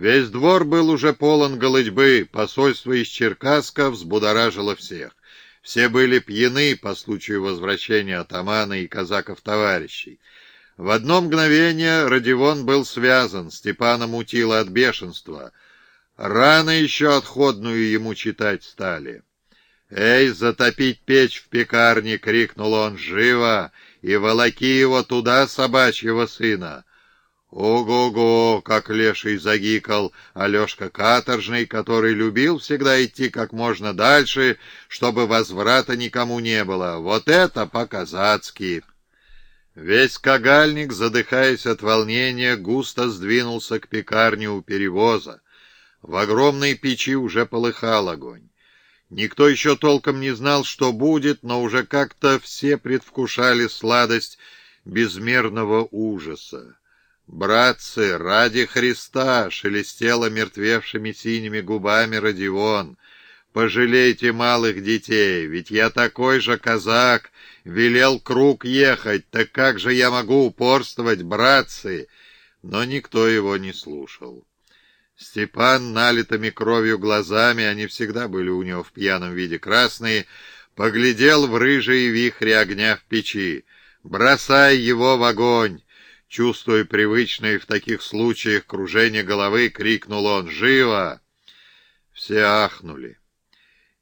Весь двор был уже полон голытьбы, посольство из Черкасска взбудоражило всех. Все были пьяны по случаю возвращения атамана и казаков-товарищей. В одно мгновение Родивон был связан, Степана мутило от бешенства. Рано еще отходную ему читать стали. «Эй, затопить печь в пекарне!» — крикнул он. «Живо! И волоки его туда, собачьего сына!» «Ого-го!» — как леший загикал Алешка Каторжный, который любил всегда идти как можно дальше, чтобы возврата никому не было. Вот это по-казацки! Весь кагальник, задыхаясь от волнения, густо сдвинулся к пекарне у перевоза. В огромной печи уже полыхал огонь. Никто еще толком не знал, что будет, но уже как-то все предвкушали сладость безмерного ужаса. «Братцы, ради Христа!» — шелестело мертвевшими синими губами Родион. «Пожалейте малых детей, ведь я такой же казак, велел круг ехать, так как же я могу упорствовать, братцы?» Но никто его не слушал. Степан, налитыми кровью глазами, они всегда были у него в пьяном виде красные, поглядел в рыжие вихри огня в печи. «Бросай его в огонь!» Чувствуя привычное в таких случаях кружение головы, крикнул он «Живо!». Все ахнули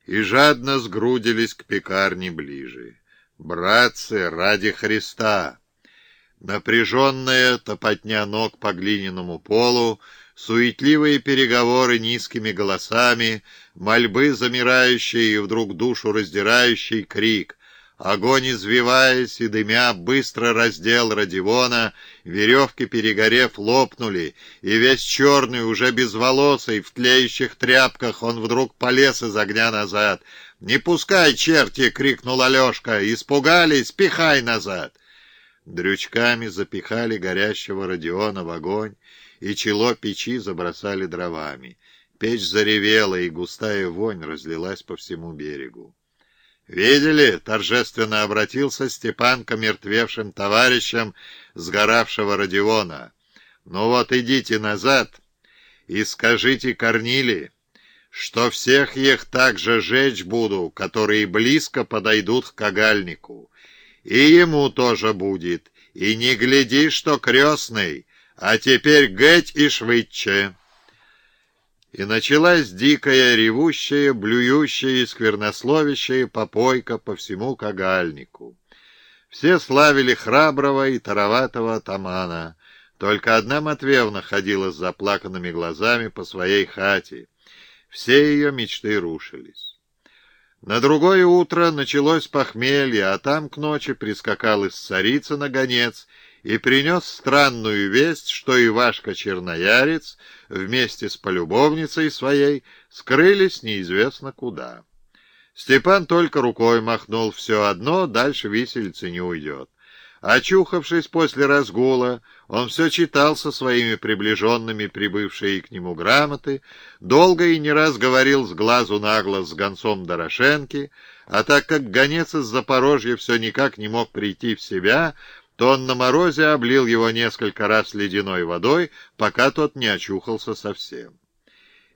и жадно сгрудились к пекарне ближе. «Братцы, ради Христа!» Напряженная топотня ног по глиняному полу, суетливые переговоры низкими голосами, мольбы замирающие и вдруг душу раздирающий крик. Огонь, извиваясь и дымя, быстро раздел Радивона, веревки, перегорев, лопнули, и весь черный, уже безволосый, в тлеющих тряпках, он вдруг полез из огня назад. «Не пускай, черти!» — крикнул Алешка. «Испугались? Пихай назад!» Дрючками запихали горящего Родиона в огонь, и чело печи забросали дровами. Печь заревела, и густая вонь разлилась по всему берегу. «Видели?» — торжественно обратился Степан к омертвевшим товарищам сгоравшего Родиона. «Ну вот идите назад и скажите Корнили, что всех их так же жечь буду, которые близко подойдут к кагальнику. И ему тоже будет. И не гляди, что крестный, а теперь геть и швыдче». И началась дикая, ревущая, блюющая и сквернословящая попойка по всему кагальнику. Все славили храброго и тароватого атамана. Только одна Матвеевна ходила с заплаканными глазами по своей хате. Все ее мечты рушились. На другое утро началось похмелье, а там к ночи прискакал из царицы на гонец и принес странную весть, что Ивашка Черноярец вместе с полюбовницей своей скрылись неизвестно куда. Степан только рукой махнул все одно, дальше виселица не уйдет. Очухавшись после разгула, он все читал со своими приближенными прибывшие к нему грамоты, долго и не раз говорил с глазу на глаз с гонцом Дорошенки, а так как гонец из Запорожья все никак не мог прийти в себя, то он на морозе облил его несколько раз ледяной водой, пока тот не очухался совсем.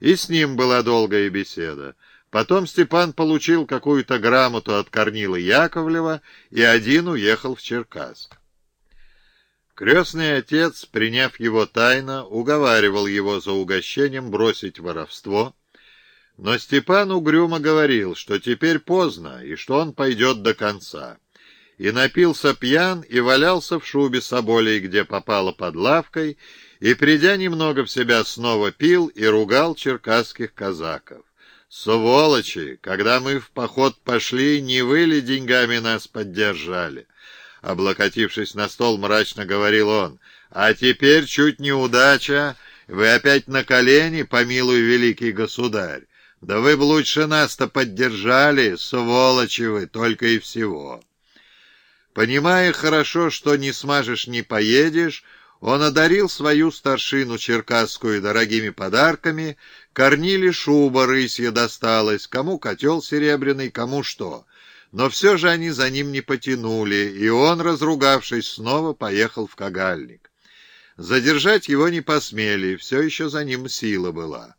И с ним была долгая беседа. Потом Степан получил какую-то грамоту от Корнила Яковлева и один уехал в Черкасск. Крестный отец, приняв его тайно, уговаривал его за угощением бросить воровство, но Степан угрюмо говорил, что теперь поздно и что он пойдет до конца и напился пьян, и валялся в шубе соболей, где попало под лавкой, и, придя немного в себя, снова пил и ругал черкасских казаков. «Сволочи! Когда мы в поход пошли, не вы ли деньгами нас поддержали?» Облокотившись на стол, мрачно говорил он. «А теперь чуть неудача. Вы опять на колени, помилуй, великий государь. Да вы бы лучше нас-то поддержали, сволочи вы, только и всего». Понимая хорошо, что не смажешь, не поедешь, он одарил свою старшину черкасскую дорогими подарками, корнили шуба рысья досталась, кому котел серебряный, кому что. Но все же они за ним не потянули, и он, разругавшись, снова поехал в Кагальник. Задержать его не посмели, все еще за ним сила была.